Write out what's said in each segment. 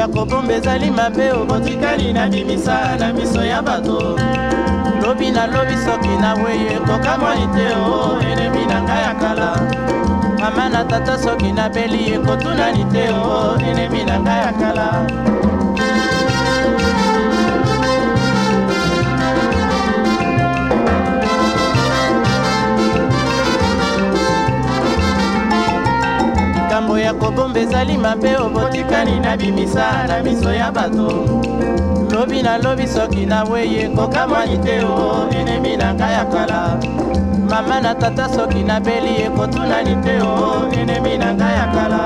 ya kobomba ezali mabe obotikali na bimisa na miso ya bato lobi nalobi soki naweye kokamwani te o oh, enemi na ngai ya kala mama na tata soki nabeli ekotunani te o oh, enemi na ngai ya kala ya kobomba ezali mabe obotikani na bimisa na miso ya bato lobi nalobi soki naweye kokamwani te o enemi na ngai ya kala mama na tata soki nabeli ekotunani te o enemi na ngai ya kala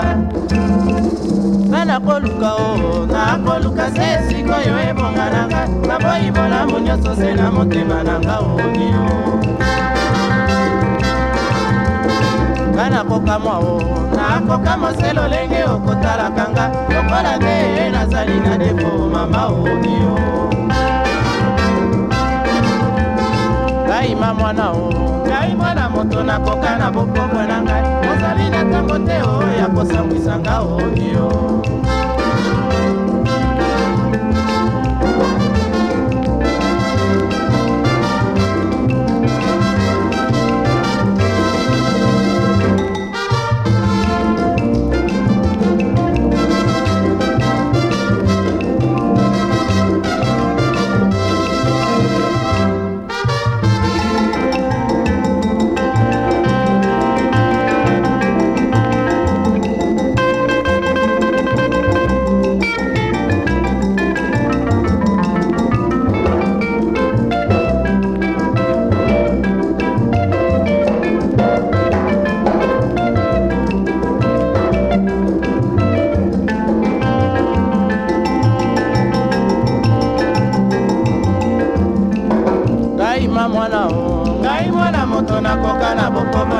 bana koluka o nakoluka se sikoyo ebonga na ngai naboyi bolamu nyonso se na motema na ngai oni o nga nakokamwa o nakokamwa se lolenge okotalaka nga lokola nde nazali na depo mama onio ngai ma mwana o ngai mwana moto nakoka na bopobwe na ngai ozali na ntango te o ya kosangwisanga onio mwana o ngai mwana moto nakoka na bokomo